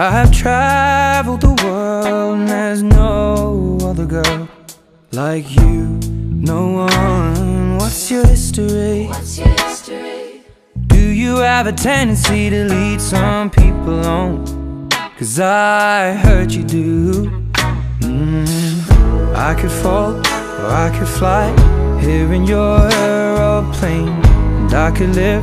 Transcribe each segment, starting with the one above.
I've traveled the world and there's no other girl like you. No one. What's your history? What's your history? Do you have a tendency to lead some people on? Cause I heard you do. Mm. I could fall or I could fly here in your aeroplane. And I could live,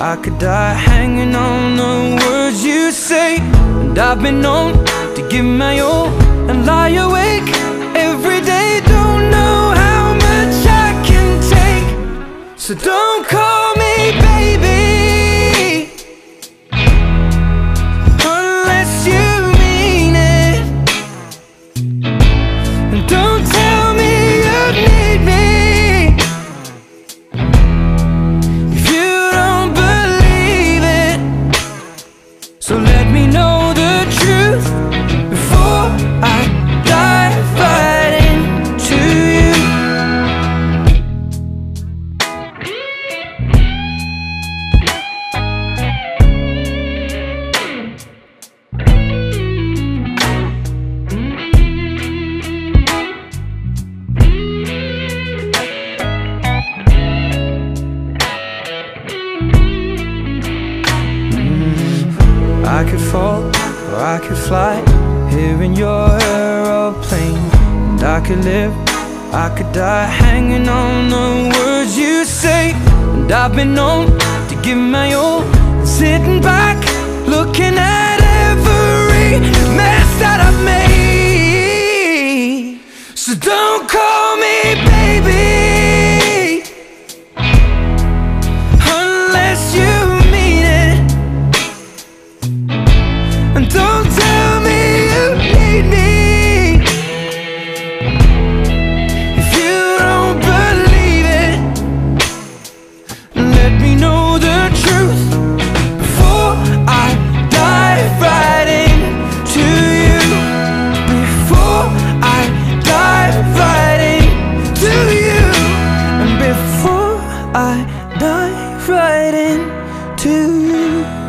I could die hanging on the words you say. And I've been known to give my all and lie awake every day. Don't know how much I can take. So don't call me baby I could fall or I could fly. Here in your aeroplane And I could live, I could die Hanging on the words you say. And I've been known to give my all sitting back, looking at every mess that I've made. to